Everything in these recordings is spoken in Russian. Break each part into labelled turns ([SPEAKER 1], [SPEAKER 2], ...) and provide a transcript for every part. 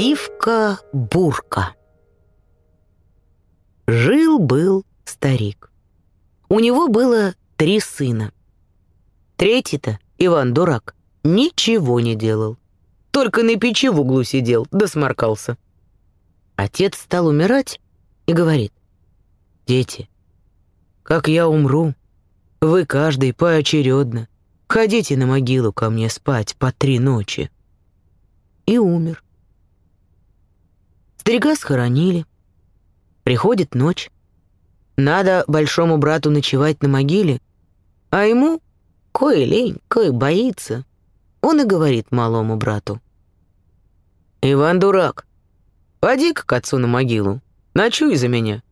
[SPEAKER 1] Сивка-бурка. Жил-был старик. У него было три сына. Третий-то, Иван Дурак, ничего не делал. Только на печи в углу сидел, да сморкался. Отец стал умирать и говорит, «Дети, как я умру, вы каждый поочередно ходите на могилу ко мне спать по три ночи». И умер. Старика схоронили. Приходит ночь. Надо большому брату ночевать на могиле, а ему кое лень, кое боится. Он и говорит малому брату. «Иван дурак, поди-ка к отцу на могилу, ночуй за меня.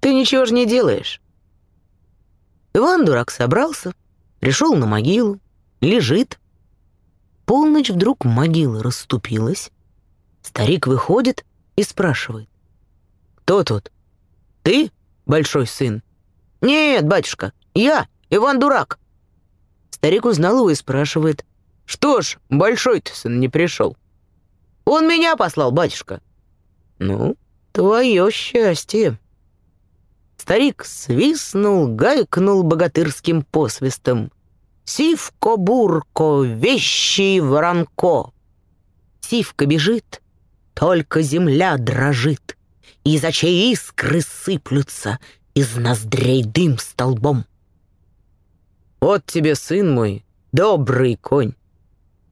[SPEAKER 1] Ты ничего же не делаешь». Иван дурак собрался, пришел на могилу, лежит. Полночь вдруг могила расступилась, Старик выходит и спрашивает. «Кто тут? Ты, большой сын?» «Нет, батюшка, я, Иван Дурак». Старик узнал его и спрашивает. «Что ж, большой-то сын не пришел?» «Он меня послал, батюшка». «Ну, твое счастье». Старик свистнул, гайкнул богатырским посвистом. «Сивко-бурко, вещи воронко!» Сивка бежит, только земля дрожит, Из очей искры сыплются, Из ноздрей дым столбом. Вот тебе, сын мой, добрый конь,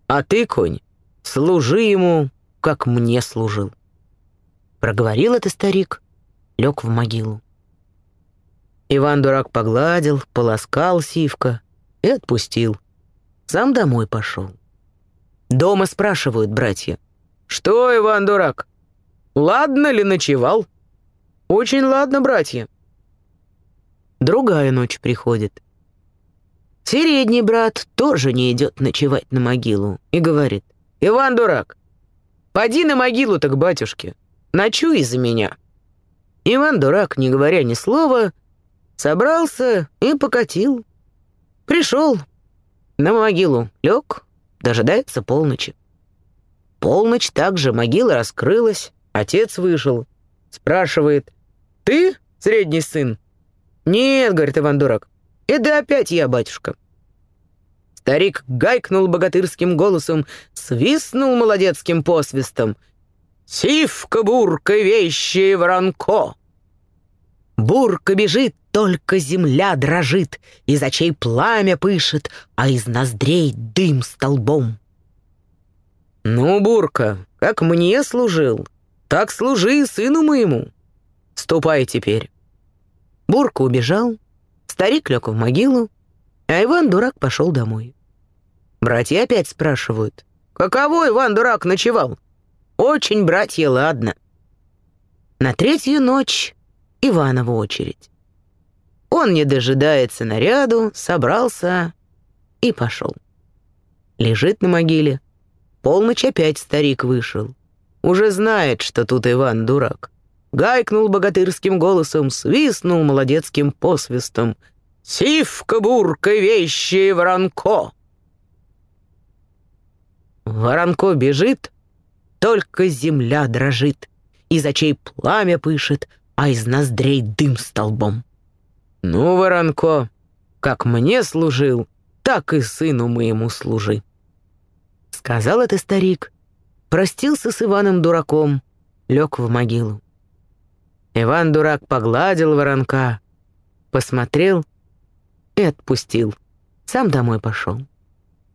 [SPEAKER 1] А ты, конь, служи ему, как мне служил. Проговорил это старик, лег в могилу. Иван-дурак погладил, полоскал сивка и отпустил. Сам домой пошел. Дома спрашивают братья — «Что, Иван-дурак, ладно ли ночевал?» «Очень ладно, братья». Другая ночь приходит. Средний брат тоже не идет ночевать на могилу и говорит, «Иван-дурак, поди на могилу так батюшке, ночуй за меня». Иван-дурак, не говоря ни слова, собрался и покатил. Пришел на могилу, лег, дожидается полночи. Полночь также могила раскрылась, отец вышел. Спрашивает, «Ты средний сын?» «Нет», — говорит Иван Дурак, «это опять я, батюшка». Старик гайкнул богатырским голосом, свистнул молодецким посвистом. «Сивка, бурка, вещи, воронко!» Бурка бежит, только земля дрожит, Из очей пламя пышет, А из ноздрей дым столбом. «Ну, Бурка, как мне служил, так служи и сыну моему. Ступай теперь». Бурка убежал, старик лег в могилу, а Иван-дурак пошел домой. Братья опять спрашивают, «Каково Иван-дурак ночевал?» «Очень, братья, ладно». На третью ночь Иванова очередь. Он не дожидается наряду, собрался и пошел. Лежит на могиле, полночь опять старик вышел. Уже знает, что тут Иван дурак. Гайкнул богатырским голосом, свистнул молодецким посвистом. «Сивка, бурка, вещи, воронко!» Воронко бежит, только земля дрожит, из очей пламя пышет, а из ноздрей дым столбом. «Ну, Воронко, как мне служил, так и сыну моему служи». Сказал это старик, простился с Иваном-дураком, лег в могилу. Иван-дурак погладил воронка, посмотрел и отпустил. Сам домой пошел.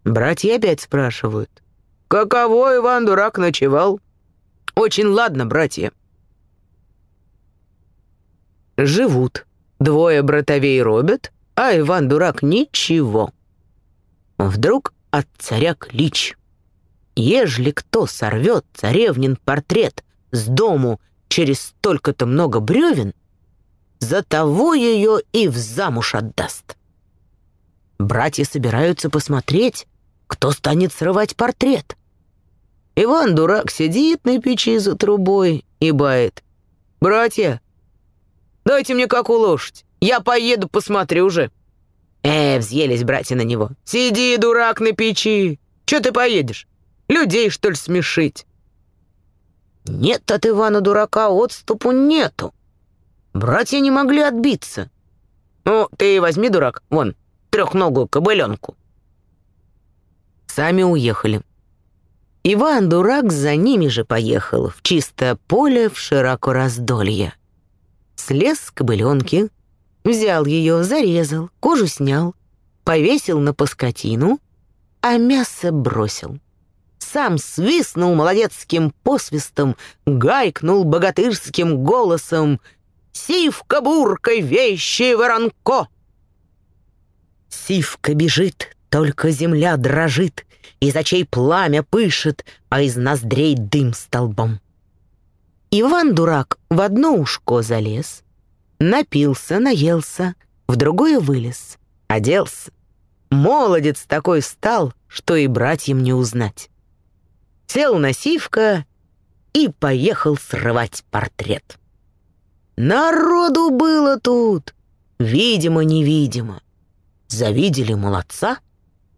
[SPEAKER 1] Братья опять спрашивают. «Каково Иван-дурак ночевал?» «Очень ладно, братья». Живут. Двое братовей робят, а Иван-дурак ничего. Вдруг от царя клич. Ежели кто сорвет царевнин портрет с дому через столько-то много бревен, за того ее и в замуж отдаст. Братья собираются посмотреть, кто станет срывать портрет. Иван-дурак сидит на печи за трубой и бает. «Братья, дайте мне как лошадь, я поеду, посмотрю уже». Э, взъелись братья на него. «Сиди, дурак, на печи, чё ты поедешь? Людей, что ли, смешить?» Нет от Ивана-дурака отступу нету. Братья не могли отбиться. Ну, ты возьми, дурак, вон, трехногую кобыленку. Сами уехали. Иван-дурак за ними же поехал в чистое поле в широко раздолье. Слез с кобыленки, взял ее, зарезал, кожу снял, повесил на паскотину, а мясо бросил. Сам свистнул молодецким посвистом, гайкнул богатырским голосом «Сивка-бурка, вещи воронко!» Сивка бежит, только земля дрожит, Из очей пламя пышет, А из ноздрей дым столбом. Иван-дурак в одно ушко залез, Напился, наелся, в другое вылез, Оделся. Молодец такой стал, Что и братьям не узнать. Сел на сивка и поехал срывать портрет. Народу было тут, видимо-невидимо. Завидели молодца,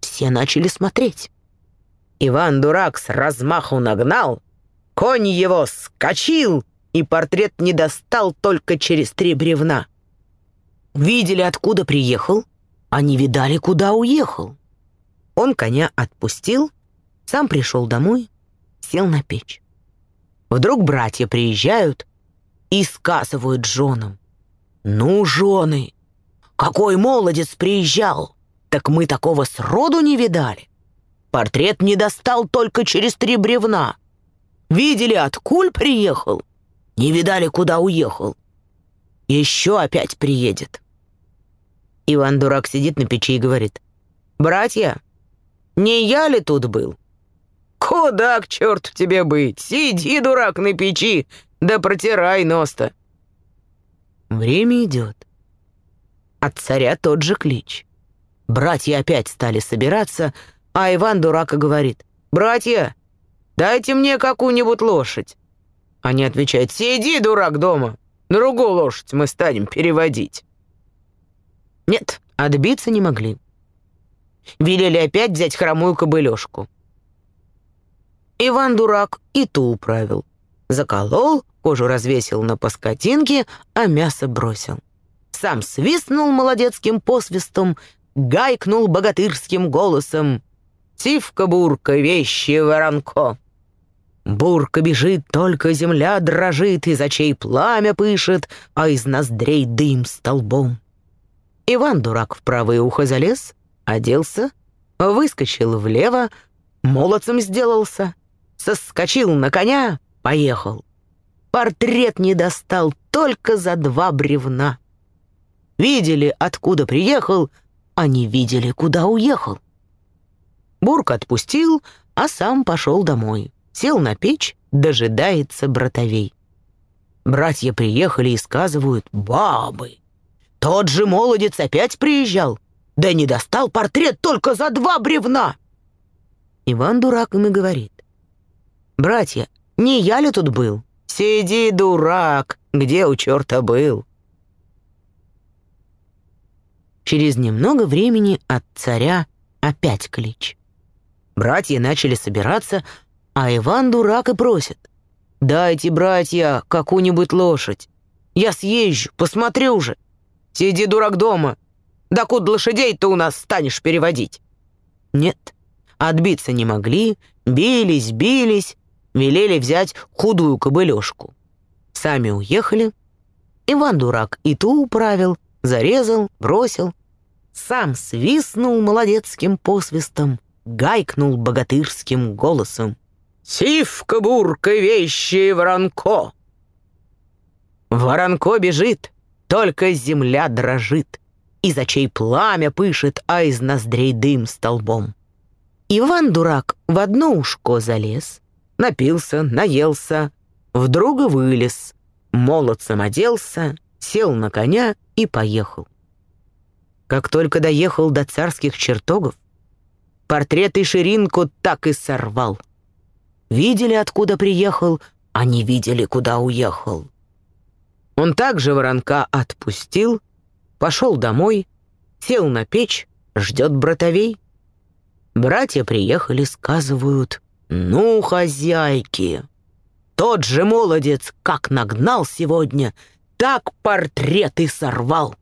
[SPEAKER 1] все начали смотреть. Иван-дурак с размаху нагнал, конь его скочил, и портрет не достал только через три бревна. Видели, откуда приехал, а не видали, куда уехал. Он коня отпустил, сам пришел домой, сел на печь. Вдруг братья приезжают и сказывают женам. «Ну, жены, какой молодец приезжал! Так мы такого сроду не видали. Портрет не достал только через три бревна. Видели, откуль приехал? Не видали, куда уехал. Еще опять приедет». Иван-дурак сидит на печи и говорит. «Братья, не я ли тут был?» «Куда к черту тебе быть? Сиди, дурак, на печи, да протирай нос-то!» Время идет. От царя тот же клич. Братья опять стали собираться, а Иван дурака говорит, «Братья, дайте мне какую-нибудь лошадь». Они отвечают, «Сиди, дурак, дома, другую лошадь мы станем переводить». Нет, отбиться не могли. Велели опять взять хромую кобылёшку. Иван-дурак и ту управил. Заколол, кожу развесил на паскотинке, а мясо бросил сам свистнул молодецким посвистом, гайкнул богатырским голосом. «Тивка-бурка, вещи воронко!» Бурка бежит, только земля дрожит, из очей пламя пышет, а из ноздрей дым столбом. Иван-дурак в правое ухо залез, оделся, выскочил влево, молодцем сделался, соскочил на коня, поехал. Портрет не достал только за два бревна. Видели, откуда приехал, а не видели, куда уехал. Бурк отпустил, а сам пошел домой. Сел на печь, дожидается братовей. Братья приехали и сказывают «Бабы! Тот же молодец опять приезжал, да не достал портрет только за два бревна!» Иван дурак им и говорит «Братья, не я ли тут был? Сиди, дурак, где у черта был?» Через немного времени от царя опять клич. Братья начали собираться, а Иван дурак и просит. «Дайте, братья, какую-нибудь лошадь. Я съезжу, посмотрю уже. Сиди, дурак, дома. Да куда лошадей-то у нас станешь переводить?» Нет, отбиться не могли, бились, бились, велели взять худую кобылёшку. Сами уехали. Иван дурак и ту управил, зарезал, бросил. Сам свистнул молодецким посвистом, гайкнул богатырским голосом. «Сивка-бурка, вещи, воронко!» Воронко бежит, только земля дрожит, Из очей пламя пышет, а из ноздрей дым столбом. Иван-дурак в одно ушко залез, Напился, наелся, вдруг вылез, Молодцем оделся, сел на коня и поехал. Как только доехал до царских чертогов, портрет и ширинку так и сорвал. Видели, откуда приехал, а не видели, куда уехал. Он также воронка отпустил, пошел домой, сел на печь, ждет братовей. Братья приехали, сказывают, «Ну, хозяйки, Тот же молодец, как нагнал сегодня, так портрет и сорвал.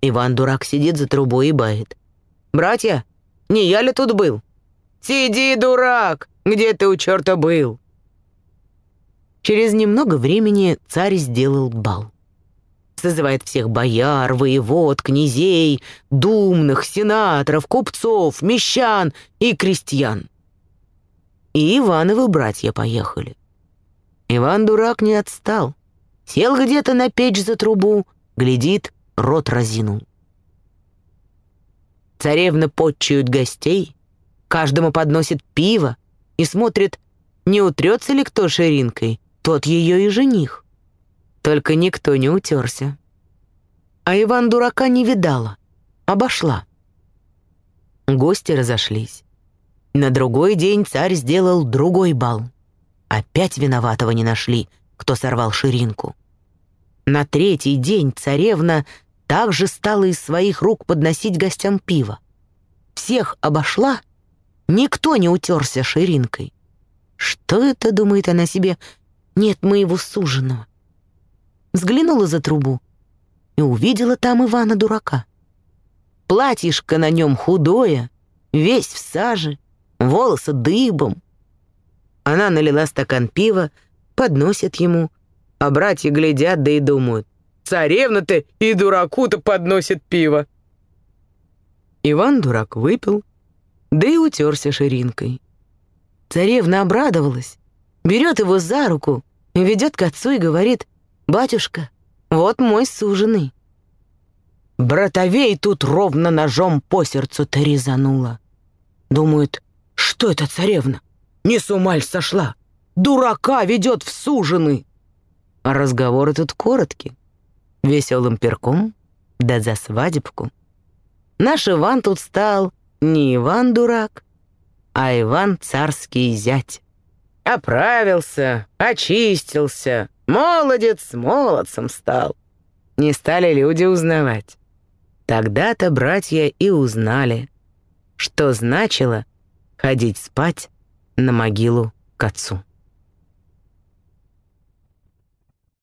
[SPEAKER 1] Иван-дурак сидит за трубой и бает. «Братья, не я ли тут был?» «Сиди, дурак! Где ты у черта был?» Через немного времени царь сделал бал. Созывает всех бояр, воевод, князей, думных, сенаторов, купцов, мещан и крестьян. И Ивановы братья поехали. Иван-дурак не отстал. Сел где-то на печь за трубу, глядит, рот разинул. Царевна подчуют гостей, каждому подносит пиво и смотрит, не утрется ли кто ширинкой, тот ее и жених. Только никто не утерся. А Иван дурака не видала, обошла. Гости разошлись. На другой день царь сделал другой бал. Опять виноватого не нашли, кто сорвал ширинку. На третий день царевна также стала из своих рук подносить гостям пиво. Всех обошла, никто не утерся ширинкой. Что это, думает она себе, нет моего суженого? Взглянула за трубу и увидела там Ивана-дурака. Платьишко на нем худое, весь в саже, волосы дыбом. Она налила стакан пива, подносит ему, а братья глядят да и думают, Царевна-то и дураку-то подносит пиво. Иван-дурак выпил, да и утерся ширинкой. Царевна обрадовалась, берет его за руку, ведет к отцу и говорит, «Батюшка, вот мой суженый». Братовей тут ровно ножом по сердцу-то резануло. Думают, что это царевна? Не с ума сошла? Дурака ведет в сужены. А разговоры тут короткие веселым перком, да за свадебку. Наш Иван тут стал не Иван-дурак, а Иван царский зять. Оправился, очистился, молодец молодцем стал. Не стали люди узнавать. Тогда-то братья и узнали, что значило ходить спать на могилу к отцу.